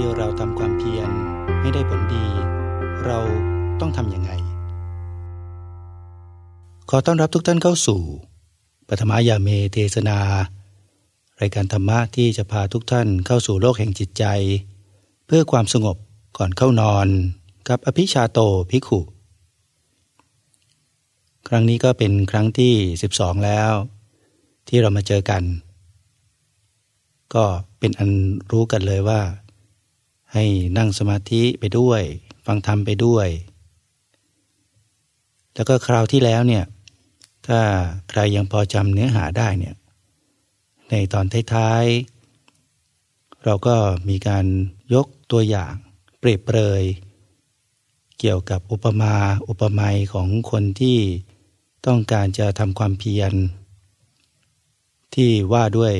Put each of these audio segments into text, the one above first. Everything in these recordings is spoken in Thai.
ที่เราทำความเพียรให้ได้ผลดี เราต้องทำยังไง ขอต้อนรับทุกท่านเข้าสู่ปฐมายาเมเทศนา รายการธรรมะที่จะพาทุกท่านเข้าสู่โลกแห่งจิตใจ เพื่อความสงบก่อนเข้านอนกับอภิชาโตภิกขุ ครั้งนี้ก็เป็นครั้งที่ 12 แล้ว ที่เรามาเจอกัน ก็เป็นอันรู้กันเลยว่า ให้นั่งสมาธิไปด้วย ฟังธรรมไปด้วย แล้วก็คราวที่แล้วเนี่ย ถ้าใครยังพอจำเนื้อหาได้เนี่ย ในตอนท้ายๆ เราก็มีการยกตัวอย่างเปรียบเปรย เกี่ยวกับอุปมาอุปไมยของคนที่ต้องการจะทำความเพียร ที่ว่าด้วย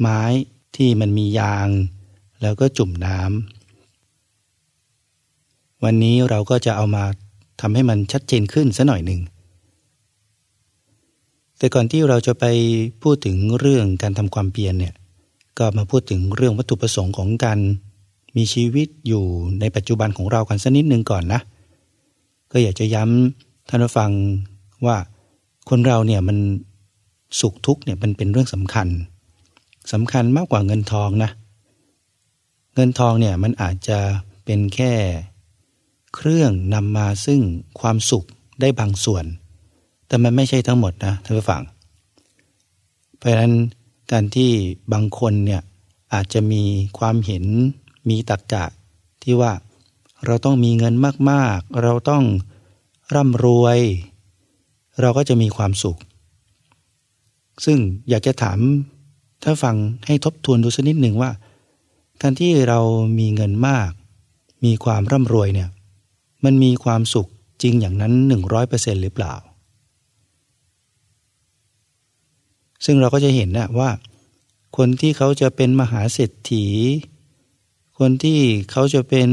ไม้ที่มันมียาง แล้วก็จุ่มน้ำวันนี้เราก็จะเอามาทำให้มันชัดเจนขึ้นสัหน่อยหนึ่ง แต่ก่อนที่เราจะไปพูดถึงเรื่องการทำความเพียรเนี่ย ก็มาพูดถึงเรื่องวัตถุประสงค์ของการมีชีวิตอยู่ในปัจจุบันของเรากันสักนิดหนึ่งก่อนนะ ก็อยากจะย้ำท่านผู้ฟังว่าคนเราเนี่ยมันสุขทุกข์เนี่ยมันเป็นเรื่องสำคัญสำคัญมากกว่าเงินทองนะ เงินทองเนี่ยมันอาจจะเป็นแค่ เครื่องนำมาซึ่งความสุขได้บางส่วน แต่มันไม่ใช่ทั้งหมดนะท่านผู้ฟัง เพราะฉะนั้นการที่บางคนเนี่ยอาจจะมีความเห็นมีตรรกะที่ว่าเราต้องมีเงินมากๆ เราต้องร่ำรวย เราก็จะมีความสุข ซึ่งอยากจะถามถ้าฟังให้ทบทวนดูสักนิดหนึ่งว่า การที่เรามีเงินมาก มีความร่ำรวยเนี่ย มันมีความสุขจริงอย่างนั้นหนึ่งร้อยเปอร์เซ็นหรือเปล่า ซึ่งเราก็จะเห็นนะว่า คนที่เขาจะเป็นมหาเศรษฐี คนที่เขาจะเป็น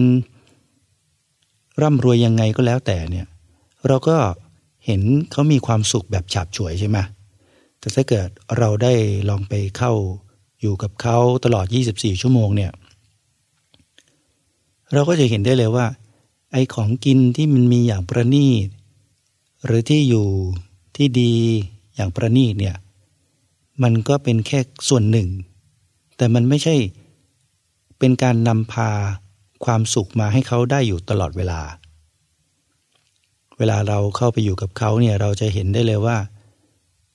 ร่ำรวยยังไงก็แล้วแต่เนี่ย เราก็เห็นเขามีความสุขแบบฉาบฉวยใช่ไหมแต่ถ้าเกิดเราได้ลองไปเข้า อยู่กับเขาตลอด 24 ชั่วโมงเนี่ยเราก็จะเห็นได้เลยว่า ไอ้ของกินที่มันมีอย่างประณีต หรือที่อยู่ที่ดีอย่างประณีตเนี่ยมันก็เป็นแค่ส่วนหนึ่ง แต่มันไม่ใช่เป็นการนำพาความสุขมาให้เขาได้อยู่ตลอดเวลา เวลาเราเข้าไปอยู่กับเขาเนี่ยเราจะเห็นได้เลยว่า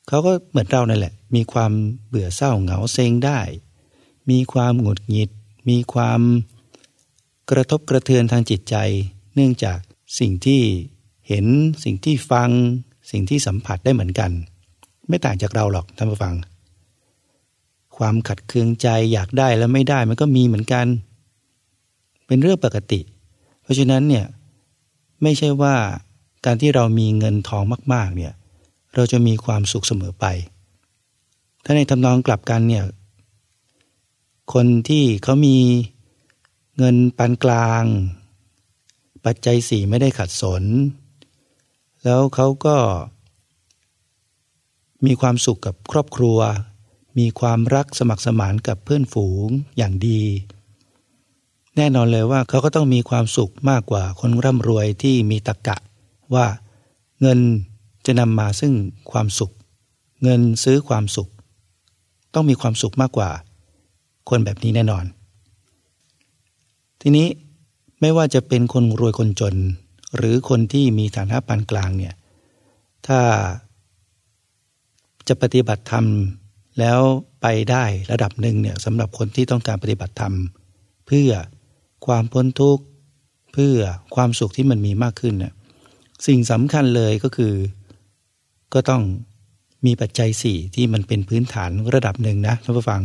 เขาก็เหมือนเรานั่นแหละ มีความเบื่อเศร้าเหงาเซ็งได้ มีความหงุดหงิด มีความกระทบกระเทือนทางจิตใจ เนื่องจากสิ่งที่เห็นสิ่งที่ฟัง สิ่งที่สัมผัสได้เหมือนกัน ไม่ต่างจากเราหรอกท่านผู้ฟัง ความขัดเคืองใจอยากได้แล้วไม่ได้มันก็มีเหมือนกัน เป็นเรื่องปกติ เพราะฉะนั้นเนี่ยไม่ใช่ว่าการที่เรามีเงินทองมาก ๆ เนี่ย เราจะมีความสุขเสมอไป ถ้าในทำนองกลับกันเนี่ย คนที่เขามีเงินปานกลาง ปัจจัยสี่ไม่ได้ขัดสน แล้วเขาก็มีความสุขกับครอบครัว มีความรักสมัครสมานกับเพื่อนฝูงอย่างดี แน่นอนเลยว่าเขาก็ต้องมีความสุขมากกว่าคนร่ำรวยที่มีตะกกะ ว่าเงินจะนำมาซึ่งความสุข เงินซื้อความสุข ต้องมีความสุขมากกว่า คนแบบนี้แน่นอน ทีนี้ไม่ว่าจะเป็นคนรวยคนจน หรือคนที่มีฐานะปานกลางเนี่ยถ้าจะปฏิบัติธรรมแล้วไปได้ระดับหนึ่งเนี่ยสำหรับคนที่ต้องการปฏิบัติธรรม เพื่อความพ้นทุกข์เพื่อความสุขที่มันมีมากขึ้นน่ยสิ่งสำคัญเลยก็คือ ก็ต้อง มีปัจจัยสี่ที่มันเป็นพื้นฐานระดับหนึ่งนะท่านผู้ฟัง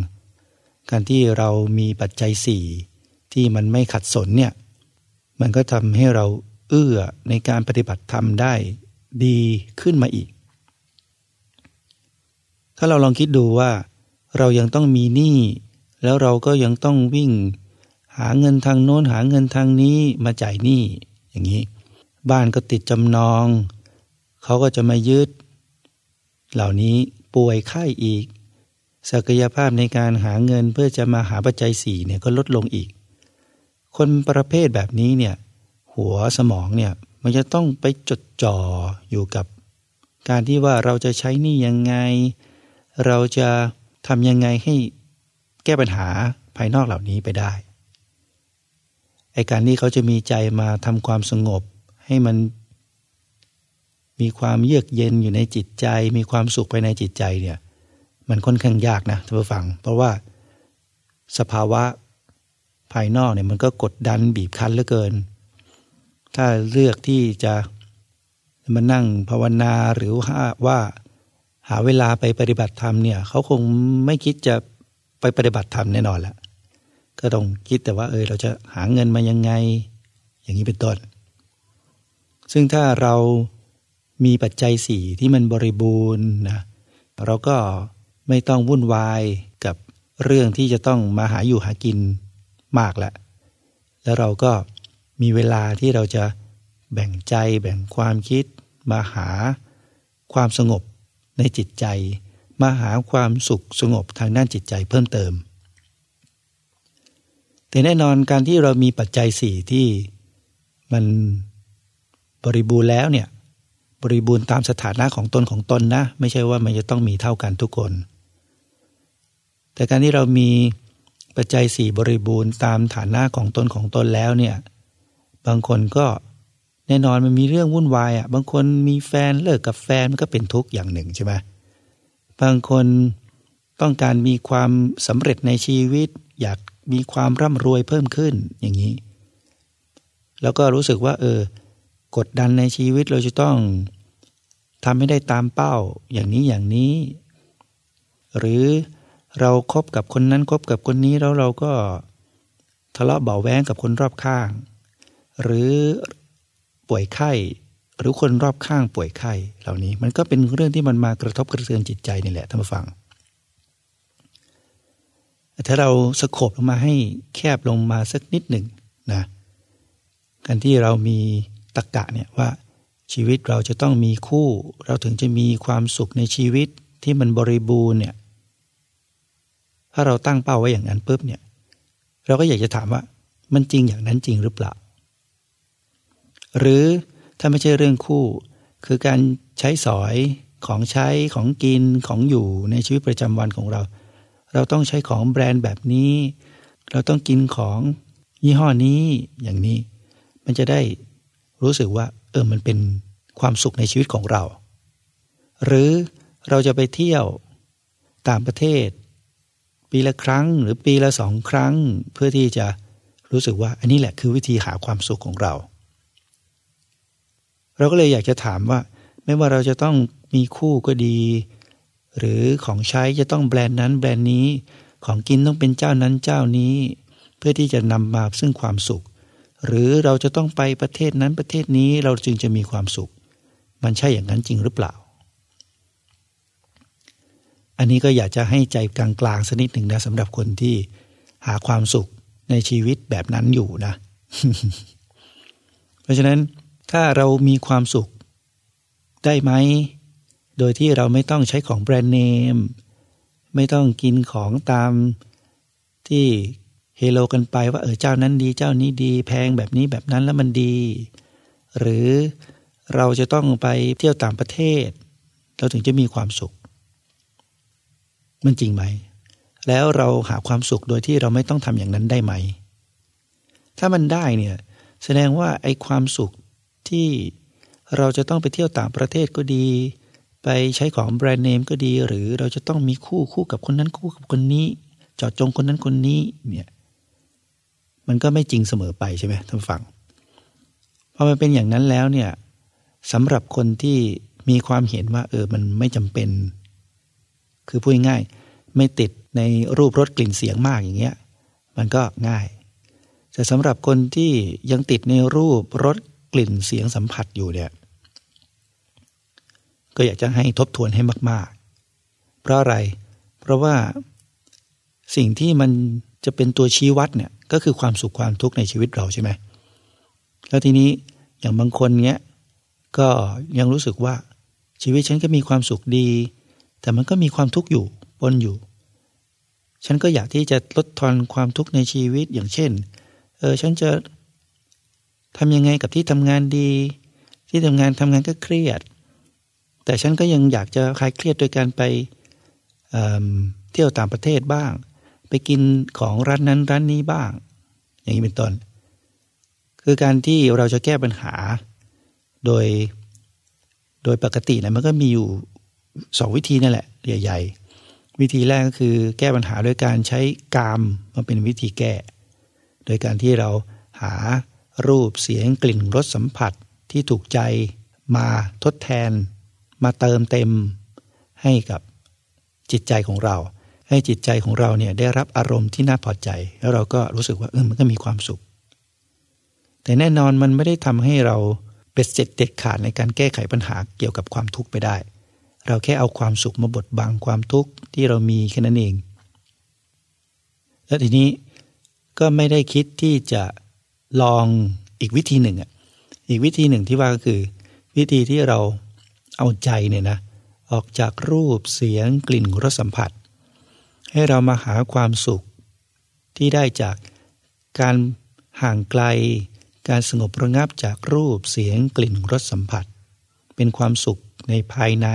การที่เรามีปัจจัยสี่ที่มันไม่ขัดสนเนี่ยมันก็ทำให้เราเอื้อในการปฏิบัติธรรมได้ดีขึ้นมาอีก ถ้าเราลองคิดดูว่า เรายังต้องมีหนี้แล้วเราก็ยังต้องวิ่ง หาเงินทางโน้นหาเงินทางนี้มาจ่ายหนี้อย่างนี้ บ้านก็ติดจำนอง เขาก็จะมายึด เหล่านี้ป่วยไข้อีก ศักยภาพในการหาเงินเพื่อจะมาหาปัจจัยสี่เนี่ยก็ลดลงอีก คนประเภทแบบนี้เนี่ยหัวสมองเนี่ยมันจะต้องไปจดจ่ออยู่กับ การที่ว่าเราจะใช้นี่ยังไง เราจะทำยังไงให้แก้ปัญหาภายนอกเหล่านี้ไปได้ไอการที่เขาจะมีใจมาทำความสงบ ให้มัน มีความเยือกเย็นอยู่ในจิตใจ มีความสุขภายในจิตใจเนี่ยมันค่อนข้างยากนะท่านผู้ฟัง เพราะว่าสภาวะภายนอกเนี่ยมันก็กดดันบีบคั้นเหลือเกิน ถ้าเลือกที่จะมานั่งภาวนาหรือว่าหาเวลาไปปฏิบัติธรรมเนี่ยเขาคงไม่คิดจะไปปฏิบัติธรรมแน่นอนละก็ต้องคิดแต่ว่าเออเราจะหาเงินมายังไง อย่างนี้เป็นต้น ซึ่งถ้าเรา มีปัจจัยสี่ที่มันบริบูรณ์นะเราก็ไม่ต้องวุ่นวายกับเรื่องที่จะต้องมาหาอยู่หากินมากแล้วแล้วเราก็มีเวลาที่เราจะแบ่งใจแบ่งความคิด มาหาความสงบในจิตใจ มาหาความสุขสงบทางด้านจิตใจเพิ่มเติม แต่แน่นอนการที่เรามีปัจจัยสี่ที่มันบริบูรณ์แล้วเนี่ย บริบูรณ์ตามสถานะของตนของตนนะ ไม่ใช่ว่ามันจะต้องมีเท่ากันทุกคน แต่การที่เรามีปัจจัยสี่บริบูรณ์ตามฐานะของตนของตนแล้วเนี่ยบางคนก็แน่นอนมันมีเรื่องวุ่นวายอะบางคนมีแฟนเลิกกับแฟนมันก็เป็นทุกข์อย่างหนึ่งใช่ไหมบางคนต้องการมีความสำเร็จในชีวิต อยากมีความร่ำรวยเพิ่มขึ้นอย่างนี้ แล้วก็รู้สึกว่า เออ กดดันในชีวิตเราจะต้องทำให้ได้ตามเป้าอย่างนี้อย่างนี้ หรือเราครบกับคนนั้นคบกับคนนี้แล้วเราก็ทะเลาะเบาแวงกับคนรอบข้าง หรือป่วยไข้หรือคนรอบข้างป่วยไข้เหล่านี้มันก็เป็นเรื่องที่มันมากระทบกระเทือนจิตใจนี่แหละท่านผู้ฟัง ถ้าเราสโคบลงมาให้แคบลงมาสักนิดหนึ่งนะการที่เรามี ตะกกะเนี่ยว่าชีวิตเราจะต้องมีคู่ เราถึงจะมีความสุขในชีวิตที่มันบริบูรณ์เนี่ยถ้าเราตั้งเป้าไว้อย่างนั้นปุ๊บเนี่ย เราก็อยากจะถามว่ามันจริงอย่างนั้นจริงหรือเปล่า หรือถ้าไม่ใช่เรื่องคู่ คือการใช้สอยของใช้ของกินของอยู่ในชีวิตประจำวันของเรา เราต้องใช้ของแบรนด์แบบนี้ เราต้องกินของยี่ห้อนี้อย่างนี้ มันจะได้ รู้สึกว่าเออมันเป็นความสุขในชีวิตของเรา หรือเราจะไปเที่ยวต่างประเทศ ปีละครั้งหรือปีละสองครั้ง เพื่อที่จะรู้สึกว่าอันนี้แหละคือวิธีหาความสุขของเรา เราก็เลยอยากจะถามว่า ไม่ว่าเราจะต้องมีคู่ก็ดี หรือของใช้จะต้องแบรนด์นั้นแบรนด์นี้ของกินต้องเป็นเจ้านั้นเจ้านี้ เพื่อที่จะนำมาซึ่งความสุข หรือเราจะต้องไปประเทศนั้นประเทศนี้เราจึงจะมีความสุข มันใช่อย่างนั้นจริงหรือเปล่า อันนี้ก็อยากจะให้ใจกลางๆสักนิดหนึ่งนะสำหรับคนที่หาความสุขในชีวิตแบบนั้นอยู่นะ เพราะฉะนั้นถ้าเรามีความสุขได้ไหม โดยที่เราไม่ต้องใช้ของแบรนด์เนม ไม่ต้องกินของตามที่ เฮโลกันไปว่าเออเจ้านั้นดีเจ้านี้ดีแพงแบบนี้แบบนั้นแล้วมันดี หรือเราจะต้องไปเที่ยวต่างประเทศ เราถึงจะมีความสุข มันจริงไหม แล้วเราหาความสุขโดยที่เราไม่ต้องทำอย่างนั้นได้ไหม ถ้ามันได้เนี่ยแสดงว่าไอ้ความสุขที่เราจะต้องไปเที่ยวต่างประเทศก็ดี ไปใช้ของแบรนด์เนมก็ดี หรือเราจะต้องมีคู่คู่กับคนนั้นคู่กับคนนี้จอดจงคนนั้นคนนี้เนี่ย มันก็ไม่จริงเสมอไปใช่ไหมท่านฟังพอมันเป็นอย่างนั้นแล้วเนี่ยสำหรับคนที่มีความเห็นว่า เออมันไม่จำเป็น คือพูดง่ายไม่ติดในรูปรสกลิ่นเสียงมากอย่างเงี้ย มันก็ง่าย แต่สำหรับคนที่ยังติดในรูปรสกลิ่นเสียงสัมผัสอยู่เนี่ย ก็อยากจะให้ทบทวนให้มาก ๆ เพราะอะไร เพราะว่าสิ่งที่มันจะเป็นตัวชี้วัดเนี่ย ก็คือความสุขความทุกข์ในชีวิตเราใช่ไหมแล้วทีนี้อย่างบางคนเนี้ยก็ยังรู้สึกว่าชีวิตฉันก็มีความสุขดี แต่มันก็มีความทุกข์อยู่ปนอยู่ ฉันก็อยากที่จะลดทอนความทุกข์ในชีวิตอย่างเช่นเออฉันจะทำยังไงกับที่ทำงานดี ที่ทำงานทำงานก็เครียด แต่ฉันก็ยังอยากจะคลายเครียดโดยการไปเเที่ยวต่างประเทศบ้าง ไปกินของร้านนั้นร้านนี้บ้าง อย่างนี้เป็นต้น คือการที่เราจะแก้ปัญหา โดยโดยปกตินะมันก็มีอยู่สองวิธีนั่นแหละ ใหญ่ๆวิธีแรกก็คือแก้ปัญหาโดยการใช้กามมาเป็นวิธีแก้ โดยการที่เราหารูปเสียงกลิ่นรสสัมผัสที่ถูกใจมาทดแทน มาเติมเต็มให้กับจิตใจของเรา ให้จิตใจของเราเนี่ยได้รับอารมณ์ที่น่าพอใจ แล้วเราก็รู้สึกว่าเออมันก็มีความสุข แต่แน่นอนมันไม่ได้ทำให้เราเป็ดเสร็จเด็ดขาดในการแก้ไขปัญหาเกี่ยวกับความทุกข์ไปได้ เราแค่เอาความสุขมาบดบังความทุกข์ที่เรามีแค่นั้นเอง แล้วทีนี้ก็ไม่ได้คิดที่จะลองอีกวิธีหนึ่งอะอีกวิธีหนึ่งที่ว่าก็คือ วิธีที่เราเอาใจเนี่ยนะออกจากรูปเสียงกลิ่นรสสัมผัส ให้เรามาหาความสุขที่ได้จากการห่างไกล การสงบระงับจากรูปเสียงกลิ่นรสสัมผัส เป็นความสุขในภายใน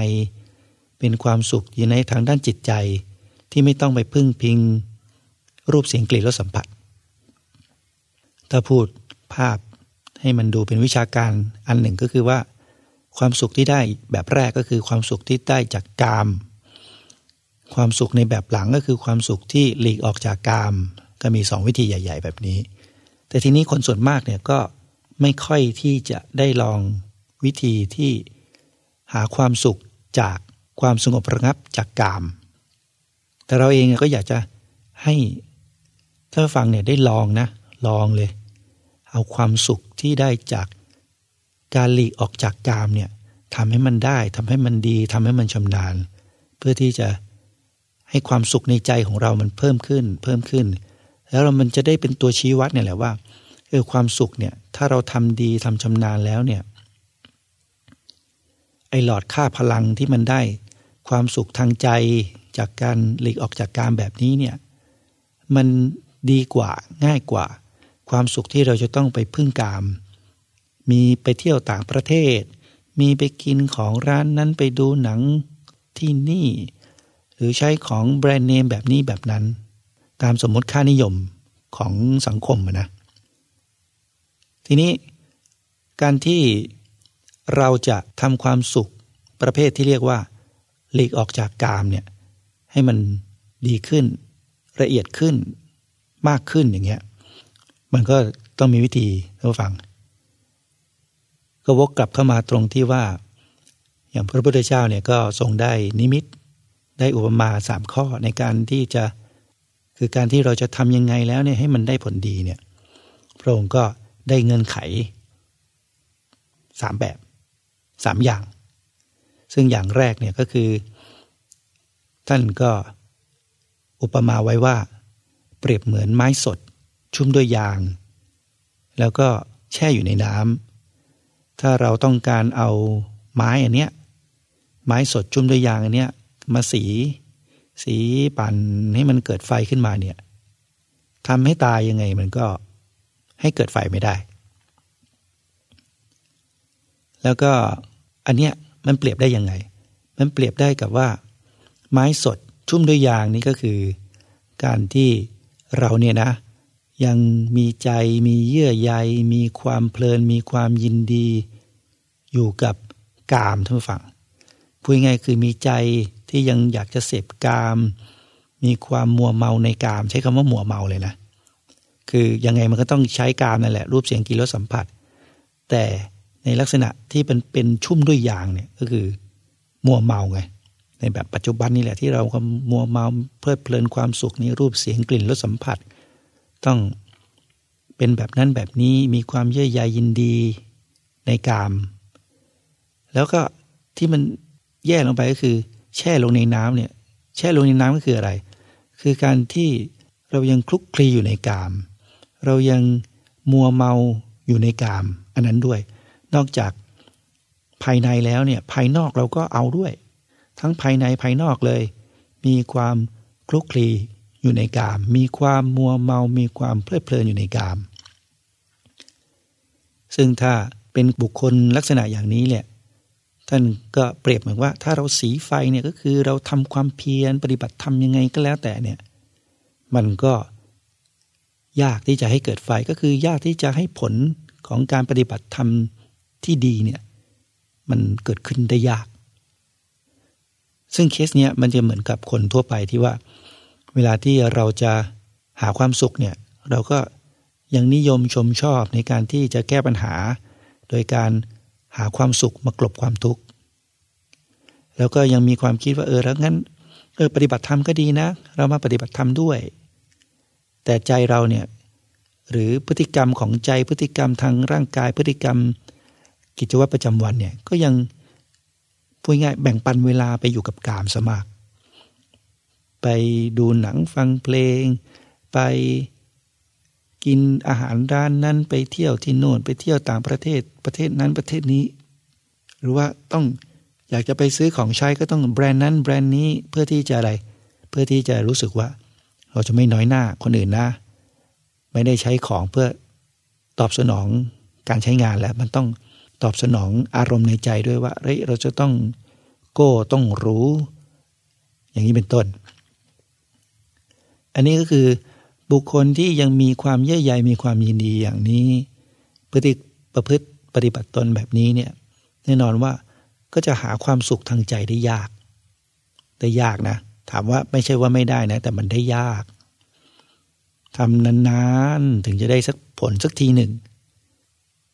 เป็นความสุขอยู่ในทางด้านจิตใจที่ไม่ต้องไปพึ่งพิง รูปเสียงกลิ่นรสสัมผัส ถ้าพูดภาพให้มันดูเป็นวิชาการอันหนึ่งก็คือว่า ความสุขที่ได้แบบแรกก็คือความสุขที่ได้จากกาม ความสุขในแบบหลังก็คือความสุขที่หลีกออกจากกาม ก็มีสองวิธีใหญ่ ๆ แบบนี้ แต่ทีนี้คนส่วนมากเนี่ยก็ไม่ค่อยที่จะได้ลองวิธีที่หาความสุขจากความสงบระงับจากกาม แต่เราเองก็อยากจะให้ถ้านฟังเนี่ยได้ลองนะ ลองเลย เอาความสุขที่ได้จากการหลีกออกจากกามเนี่ยทำให้มันได้ทำให้มันดีทำให้มันชำนาญ เพื่อที่จะ ให้ความสุขในใจของเรามันเพิ่มขึ้น เพิ่มขึ้น แล้วเรามันจะได้เป็นตัวชี้วัดเนี่ยแหละว่าเออความสุขเนี่ยถ้าเราทำดีทำชำนาญแล้วเนี่ยไอหลอดค่าพลังที่มันได้ ความสุขทางใจจากการหลีกออกจากการแบบนี้เนี่ยมันดีกว่าง่ายกว่า ความสุขที่เราจะต้องไปพึ่งกาม มีไปเที่ยวต่างประเทศ มีไปกินของร้านนั้นไปดูหนังที่นี่ รือใช้ของแบรนด์เนมแบบนี้แบบนั้น ตามสมมติค่านิยมของสังคมนะ ทีนี้การที่เราจะทำความสุขประเภทที่เรียกว่าหลีกออกจากกามเนี่ยให้มันดีขึ้นละเอียดขึ้นมากขึ้นอย่างเงี้ยมันก็ต้องมีวิธีท่านฟัง ก็วกกลับเข้ามาตรงที่ว่า อย่างพระพุทธเจ้าเนี่ยก็ทรงได้นิมิต ได้อุปมาสามข้อในการที่จะคือการที่เราจะทำยังไงแล้วเนี่ยให้มันได้ผลดีเนี่ยพระองค์ก็ได้เงินไขสามแบบสามอย่าง ซึ่งอย่างแรกเนี่ยก็คือ ท่านก็อุปมาไว้ว่า เปรียบเหมือนไม้สด ชุ่มด้วยยาง แล้วก็แช่อยู่ในน้ำถ้าเราต้องการเอาไม้อันเนี้ยไม้สดชุ่มด้วยยางอันเนี้ย มาสี สีปั่นให้มันเกิดไฟขึ้นมาเนี่ยทำให้ตายยังไงมันก็ให้เกิดไฟไม่ได้ แล้วก็อันเนี้ยมันเปรียบได้ยังไง มันเปรียบได้กับว่า ไม้สดชุ่มด้วยยางนี่ก็คือ การที่เราเนี่ยนะ ยังมีใจมีเยื่อใย มีความเพลิน มีความยินดี อยู่กับกามท่านผู้ฟังพูดง่ายคือมีใจ ที่ยังอยากจะเสพกาม มีความมัวเมาในกาม ใช้คำว่ามัวเมาเลยนะ คือยังไงมันก็ต้องใช้กามนั่นแหละรูปเสียงกลิ่นรสสัมผัส แต่ในลักษณะที่เป็นเป็นชุ่มด้วยยางเนี่ยก็คือมัวเมาไงในแบบปัจจุบันนี่แหละที่เราก็มัวเมาเพลิดเพลินความสุขนี้รูปเสียงกลิ่นรสสัมผัส ต้องเป็นแบบนั้นแบบนี้มีความเย่อใยยินดีในกาม แล้วก็ที่มันแย่ลงไปก็คือ แช่ลงในน้ำเนี่ยแช่ลงในน้ำก็คืออะไร คือการที่เรายังคลุกคลีอยู่ในกาม เรายังมัวเมาอยู่ในกาม อันนั้นด้วย นอกจากภายในแล้วเนี่ยภายนอกเราก็เอาด้วย ทั้งภายในภายนอกเลย มีความคลุกคลีอยู่ในกาม มีความมัวเมา มีความเพลิดเพลินอยู่ในกาม ซึ่งถ้าเป็นบุคคลลักษณะอย่างนี้เนี่ย ท่านก็เปรียบเหมือนว่าถ้าเราสีไฟเนี่ยก็คือเราทำความเพียรปฏิบัติธรรมยังไงก็แล้วแต่เนี่ยมันก็ยากที่จะให้เกิดไฟก็คือยากที่จะให้ผลของการปฏิบัติธรรมที่ดีเนี่ยมันเกิดขึ้นได้ยาก ซึ่งเคสเนี้ยมันจะเหมือนกับคนทั่วไปที่ว่า เวลาที่เราจะหาความสุขเนี่ยเราก็ยังนิยมชมชอบในการที่จะแก้ปัญหา โดยการ หาความสุขมากลบความทุกข์ แล้วก็ยังมีความคิดว่าเออแล้วงั้นเออปฏิบัติธรรมก็ดีนะ เรามาปฏิบัติธรรมด้วย แต่ใจเราเนี่ยหรือพฤติกรรมของใจพฤติกรรมทางร่างกายพฤติกรรม กิจวัตรประจำวันเนี่ยก็ยังพูดง่ายแบ่งปันเวลาไปอยู่กับกามสมาก ไปดูหนังฟังเพลง ไป กินอาหารร้านนั้นไปเที่ยวที่โน่นไปเที่ยวต่างประเทศประเทศนั้นประเทศนี้ หรือว่าต้องอยากจะไปซื้อของใช้ก็ต้องแบรนด์นั้นแบรนด์นี้เพื่อที่จะอะไร เพื่อที่จะรู้สึกว่า เราจะไม่น้อยหน้าคนอื่นนะไม่ได้ใช้ของเพื่อตอบสนองการใช้งานแล้วมันต้องตอบสนองอารมณ์ในใจด้วยว่าเฮ้ยเราจะต้องโก้ต้องรู้ อย่างนี้เป็นต้น อันนี้ก็คือ บุคคลที่ยังมีความเย่อใยมีความยินดีอย่างนี้พฤติประพฤติปฏิบัติตนแบบนี้เนี่ยแน่นอนว่าก็จะหาความสุขทางใจได้ยากได้ยากนะ ถามว่าไม่ใช่ว่าไม่ได้นะ แต่มันได้ยากทำนานๆถึงจะได้สักผลสักทีหนึ่ง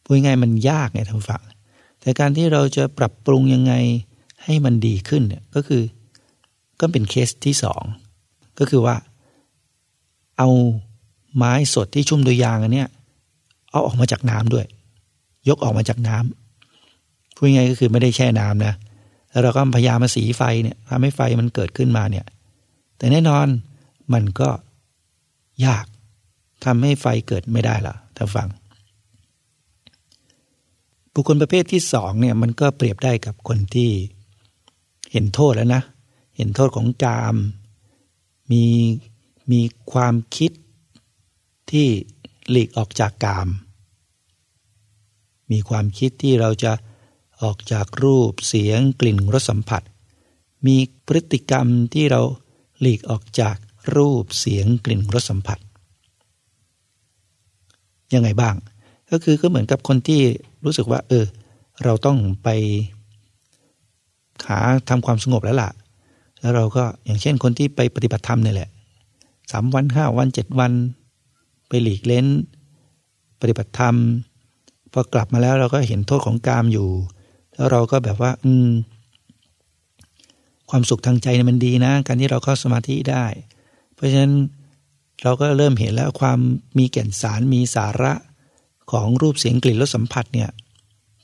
พูดง่ายมันยากไงท่านฟังแต่การที่เราจะปรับปรุงยังไงให้มันดีขึ้นเนี่ยก็คือ ก็เป็นเคสที่สองก็คือว่า เอาไม้สดที่ชุ่มด้วยยางอันเนี้ยเอาออกมาจากน้ำด้วย ยกออกมาจากน้ำพูดง่ายก็คือไม่ได้แช่น้ำนะแล้วเราก็พยายามมาสีไฟเนี่ยทำให้ไฟมันเกิดขึ้นมาเนี่ย แต่แน่นอนมันก็ยากทำให้ไฟเกิดไม่ได้ล่ะถ้านฟัง บุคคลประเภทที่สองเนี่ยมันก็เปรียบได้กับคนที่เห็นโทษแล้วนะ เห็นโทษของกาม มี มีความคิดที่หลีกออกจากกาม มีความคิดที่เราจะออกจากรูปเสียงกลิ่นรสสัมผัส มีพฤติกรรมที่เราหลีกออกจากรูปเสียงกลิ่นรสสัมผัส ยังไงบ้าง ก็คือก็เหมือนกับคนที่รู้สึกว่า เออ เราต้องไปหาทำความสงบแล้วล่ะ แล้วเราก็อย่างเช่นคนที่ไปปฏิบัติธรรมนี่แหละ สามวันห้าวันเจ็ดวัน ไปหลีกเล้น ปฏิบัติธรรม พอกลับมาแล้วเราก็เห็นโทษของกามอยู่ แล้วเราก็แบบว่า อืม ความสุขทางใจมันดีนะ การที่เราเข้าสมาธิได้ เพราะฉะนั้นเราก็เริ่มเห็นแล้วความมีแก่นสารมีสาระของรูปเสียงกลิ่นรสสัมผัสเนี่ย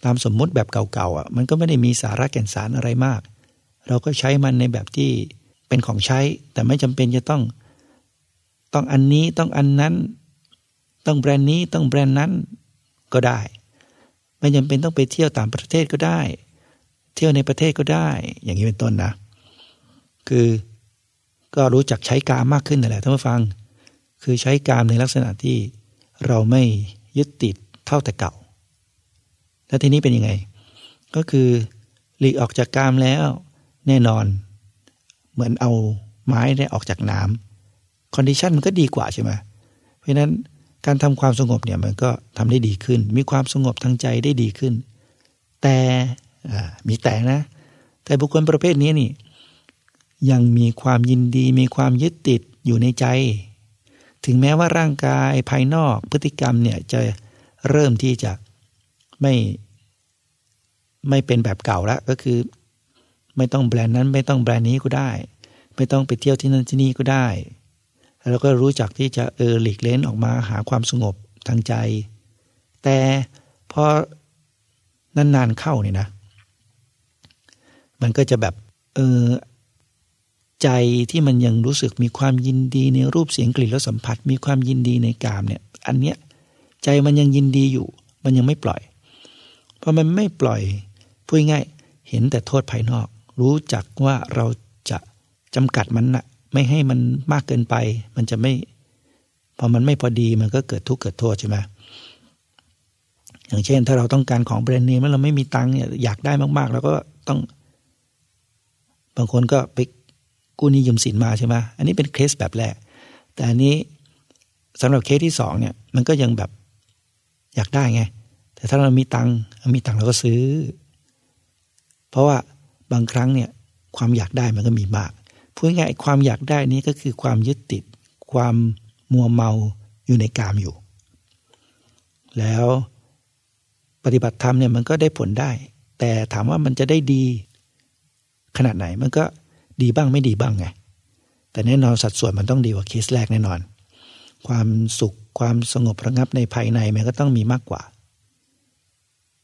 ตามสมมุติแบบเก่าๆอะ มันก็ไม่ได้มีสาระแก่นสารอะไรมาก เราก็ใช้มันในแบบที่เป็นของใช้ แต่ไม่จำเป็นจะต้อง ต้องอันนี้ต้องอันนั้น ต้องแบรนด์นี้ต้องแบรนด์นั้นก็ได้ ไม่จำเป็นต้องไปเที่ยวต่างประเทศก็ได้ เที่ยวในประเทศก็ได้ อย่างนี้เป็นต้นนะ คือก็รู้จักใช้กามมากขึ้นนั่นแหละท่านผู้ฟัง คือใช้กามในลักษณะที่เราไม่ยึดติดเท่าแต่เก่า แล้วทีนี้เป็นยังไง ก็คือหลีกออกจากกามแล้วแน่นอน เหมือนเอาไม้ได้ออกจากน้ำ condition มันก็ดีกว่าใช่ไหมเพราะนั้นการทำความสงบเนี่ยมันก็ทำได้ดีขึ้น มีความสงบทางใจได้ดีขึ้น แต่มีแต่นะ แต่บุคคลประเภทนี้นี่ ยังมีความยินดีมีความยึดติดอยู่ในใจ ถึงแม้ว่าร่างกายภายนอกพฤติกรรมเนี่ยจะเริ่มที่จะไม่ไม่เป็นแบบเก่าแล้วก็คือ ไม่ต้องแบรนด์นั้นไม่ต้องแบรนด์นี้ก็ได้ ไม่ต้องไปเที่ยวที่นั่นที่นี่ก็ได้ แล้วก็รู้จักที่จะเออหลีกเล้นออกมาหาความสงบทางใจ แต่พอนานๆเข้าเนี่ยนะ มันก็จะแบบเออใจที่มันยังรู้สึกมีความยินดีในรูปเสียงกลิ่นรสสัมผัส มีความยินดีในกามเนี่ย อันเนี้ยใจมันยังยินดีอยู่ มันยังไม่ปล่อย เพราะมันไม่ปล่อยพูดง่ายเห็นแต่โทษภายนอก รู้จักว่าเราจะจำกัดมันนะ ไม่ให้มันมากเกินไป มันจะไม่พอมันไม่พอดีมันก็เกิดทุกข์เกิดโทษใช่ไหมอย่างเช่น ถ้าเราต้องการของแบรนด์เนมแล้วเราไม่มีตังค์เนี่ยอยากได้มากๆเราก็ต้อง บางคนก็ไปกู้หนี้ยืมสินมาใช่ไหมอันนี้เป็นเคสแบบแรก แต่อันนี้สำหรับเคสที่สองเนี่ยมันก็ยังแบบอยากได้ไง แต่ถ้าเรามีตังค์มีตังค์เราก็ซื้อ เพราะว่าบางครั้งเนี่ยความอยากได้มันก็มีมาก พูดง่ายความอยากได้นี้ก็คือความยึดติด ความมัวเมาอยู่ในกามอยู่ แล้วปฏิบัติธรรมเนี่ยมันก็ได้ผลได้ แต่ถามว่ามันจะได้ดี ขนาดไหนมันก็ดีบ้างไม่ดีบ้างไง แต่แน่นอนสัดส่วนมันต้องดีกว่าเคสแรกแน่นอน ความสุขความสงบระงับในภายในมันก็ต้องมีมากกว่า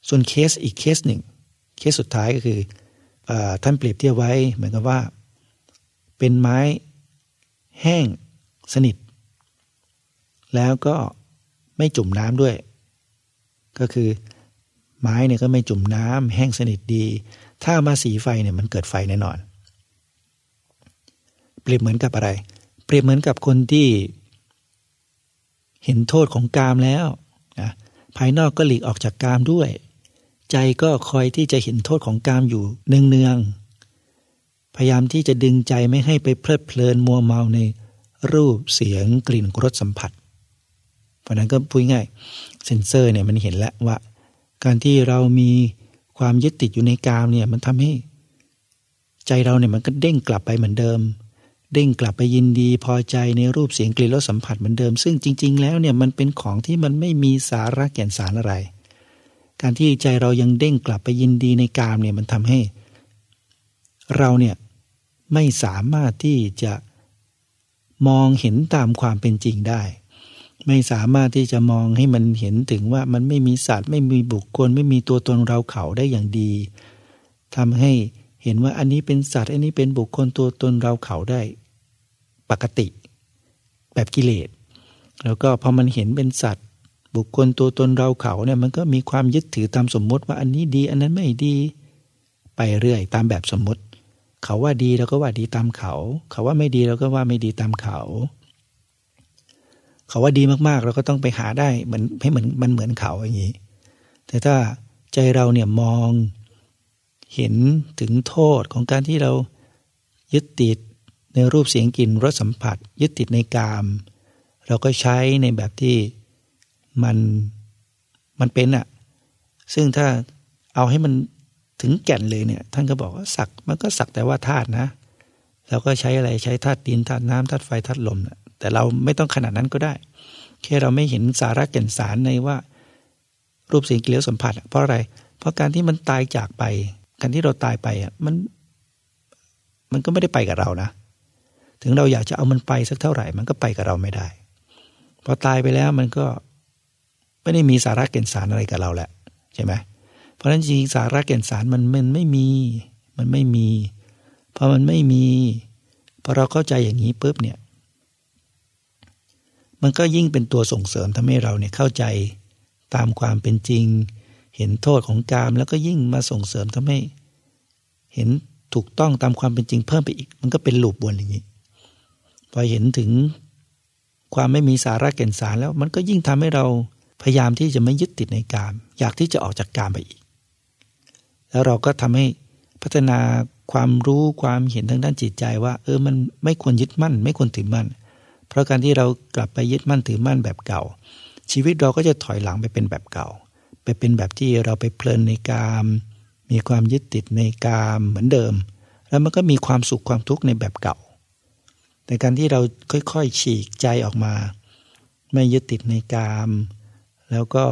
ส่วนเคสอีกเคสหนึ่ง เคสสุดท้ายก็คืออท่านเปรียบเทียบไว้เหมือนกับว่า เป็นไม้แห้งสนิท แล้วก็ไม่จุ่มน้ำด้วย ก็คือไม้เนี่ยก็ไม่จุ่มน้ำแห้งสนิทดี ถ้ามาสีไฟเนี่ยมันเกิดไฟแน่นอน เปรียบเหมือนกับอะไร เปรียบเหมือนกับคนที่ เห็นโทษของกามแล้วนะภายนอกก็หลีกออกจากกามด้วย ใจก็คอยที่จะเห็นโทษของกามอยู่เนืองๆ พยายามที่จะดึงใจไม่ให้ไปเพลิดเพลินมัวเมาในรูปเสียงกลิ่นรสสัมผัส เพราะนั้นก็พูดง่ายเซนเซอร์เนี่ยมันเห็นแล้วว่า การที่เรามีความยึดติดอยู่ในกามเนี่ยมันทำให้ ใจเราเนี่ยมันก็เด้งกลับไปเหมือนเดิม เด้งกลับไปยินดีพอใจในรูปเสียงกลิ่นรสสัมผัสเหมือนเดิม ซึ่งจริง ๆ แล้วเนี่ยมันเป็นของที่มันไม่มีสาระแก่นสารอะไร การที่ใจเรายังเด้งกลับไปยินดีในกามเนี่ยมันทำให้เเราเนี่ยไม่สามารถที่จะมองเห็นตามความเป็นจริงได้ ไม่สามารถที่จะมองให้มันเห็นถึงว่ามันไม่มีสัตว์ ไม่มีบุคคล ไม่มีตัวตนเราเขาได้อย่างดีทำให้เห็นว่าอันนี้เป็นสัตว์ อันนี้เป็นบุคคลตัวตนเราเขาได้ ปกติ แบบกิเลสแล้วก็พอมันเห็นเป็นสัตว์ บุคคลตัวตนเราเขาเนี่ยมันก็มีความยึดถือตามสมมติว่าอันนี้ดี อันนั้นไม่ดี ไปเรื่อยตามแบบสมมติ เขาว่าดีเราก็ว่าดีตามเขา เขาว่าไม่ดีเราก็ว่าไม่ดีตามเขา เขาว่าดีมากๆ เราก็ต้องไปหาได้เหมือนให้เหมือนมันเหมือนเขาอย่างนี้แต่ถ้าใจเราเนี่ยมองเห็นถึงโทษของการที่เรายึดติดในรูปเสียงกลิ่นรสสัมผัส ยึดติดในกาม เราก็ใช้ในแบบที่มันมันเป็นอะ่ะซึ่งถ้าเอาให้มัน ถึงแก่นเลยเนี่ย ท่านก็บอกว่าสักมันก็สักแต่ว่าธาตุนะเราก็ใช้อะไรใช้ธาตุดินธาตุน้ำธาตุไฟธาตุลมนะแต่เราไม่ต้องขนาดนั้นก็ได้ แค่เราไม่เห็นสาระแก่นสารในว่า รูปเสียงกลิ่นสัมผัสเพราะอะไร เพราะการที่มันตายจากไป การที่เราตายไปอะมัน มันก็ไม่ได้ไปกับเรานะ ถึงเราอยากจะเอามันไปสักเท่าไหร่ มันก็ไปกับเราไม่ได้ พอตายไปแล้วมันก็ไม่ได้มีสาระแก่นสารอะไรกับเราแหละ ใช่ไหมเพราะฉะนั้นจริงสาระแก่นสารมันมันไม่มี มันไม่มีพอมันไม่มีพอเราเข้าใจอย่างนี้ปุ๊บเนี่ย มันก็ยิ่งเป็นตัวส่งเสริมทำให้เราเนี่ยเข้าใจตามความเป็นจริง เห็นโทษของกาม แล้วก็ยิ่งมาส่งเสริมทำให้ เห็นถูกต้องตามความเป็นจริงเพิ่มไปอีก มันก็เป็นลูบวนอย่างนี้พอเห็นถึงความไม่มีสาระแก่นสารแล้ว มันก็ยิ่งทำให้เราพยายามที่จะไม่ยึดติดในกาม อยากที่จะออกจากกามไปอีก แล้วเราก็ทำให้พัฒนาความรู้ความเห็นทางด้านจิตใจว่า เออมันไม่ควรยึดมั่น ไม่ควรถือมั่น เพราะการที่เรากลับไปยึดมั่นถือมั่นแบบเก่า ชีวิตเราก็จะถอยหลังไปเป็นแบบเก่า ไปเป็นแบบที่เราไปเพลินในกาม มีความยึดติดในกามเหมือนเดิม แล้วมันก็มีความสุขความทุกข์ในแบบเก่า แต่การที่เราค่อยๆฉีกใจออกมา ไม่ยึดติดในกาม แล้วก็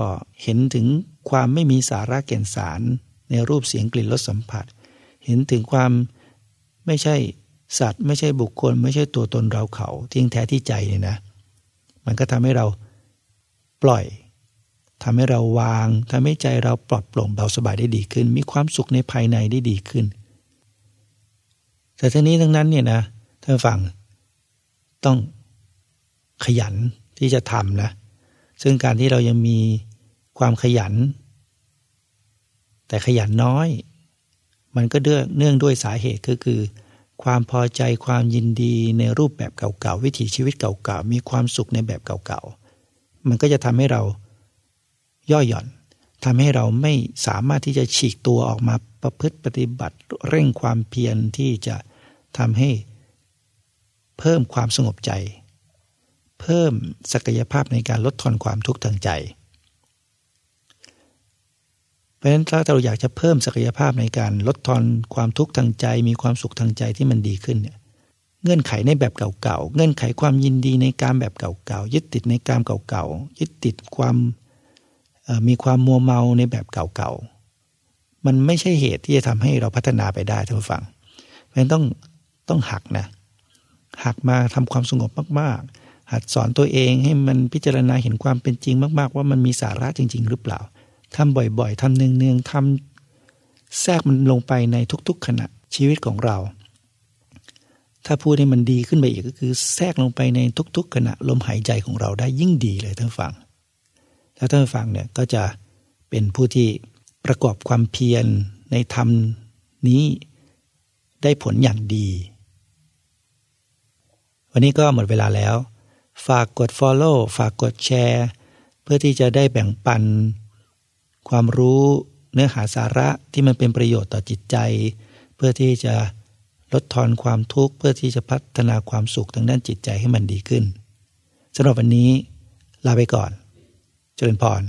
เห็นถึงความไม่มีสาระแก่นสาร ในรูปเสียงกลิ่นรสสัมผัส เห็นถึงความไม่ใช่สัตว์ ไม่ใช่บุคคล ไม่ใช่ตัวตนเราเขาทิ้งแท้ที่ใจเนี่ยนะ มันก็ทำให้เราปล่อยทำให้เราวางทำให้ใจเราปลอดโปร่งเบาสบายได้ดีขึ้น มีความสุขในภายในได้ดีขึ้น แต่ทั้งนี้ทั้งนั้นเนี่ยนะท่านฟังต้องขยันที่จะทำนะ ซึ่งการที่เรายังมีความขยัน แต่ขยันน้อย มันก็เนื่องด้วยสาเหตุก็คือ ความพอใจความยินดีในรูปแบบเก่าๆ วิถีชีวิตเก่าๆ มีความสุขในแบบเก่าๆ มันก็จะทำให้เราย่อหย่อนทำให้เราไม่สามารถที่จะฉีกตัวออกมาประพฤติปฏิบัติเร่งความเพียรที่จะทำให้เพิ่มความสงบใจ เพิ่มศักยภาพในการลดทอนความทุกข์ทางใจ เพราะฉะนั้นถ้าเราอยากจะเพิ่มศักยภาพในการลดทอนความทุกข์ทางใจ มีความสุขทางใจที่มันดีขึ้นเนี่ยเงื่อนไขในแบบเก่าๆเงื่อนไขความยินดีในการแบบเก่าๆยึดติดในการเก่าๆยึดติดความมีความมัวเมาในแบบเก่าๆมันไม่ใช่เหตุที่จะทำให้เราพัฒนาไปได้ท่านผู้ฟัง เพราะฉะนั้นต้องต้องหักนะหักมาทำความสงบมากๆ หัดสอนตัวเองให้มันพิจารณาเห็นความเป็นจริงมาก ๆ ว่ามันมีสาระจริง ๆ หรือเปล่า ทำบ่อยๆทำเนืองๆทำแทรกมันลงไปในทุกๆขณะชีวิตของเรา ถ้าพูดให้มันดีขึ้นไปอีกก็คือ แทรกลงไปในทุก ๆ ขณะลมหายใจของเราได้ยิ่งดีเลยท่านฟัง แล้วท่านฟังเนี่ยก็จะเป็นผู้ที่ประกอบความเพียรในธรรมนี้ได้ผลอย่างดี วันนี้ก็หมดเวลาแล้ว ฝากกด Follow ฝากกดแชร์ เพื่อที่จะได้แบ่งปัน ความรู้เนื้อหาสาระที่มันเป็นประโยชน์ต่อจิตใจ เพื่อที่จะลดทอนความทุกข์ เพื่อที่จะพัฒนาความสุขทางด้านจิตใจให้มันดีขึ้นสำหรับวันนี้ลาไปก่อน เจริญพร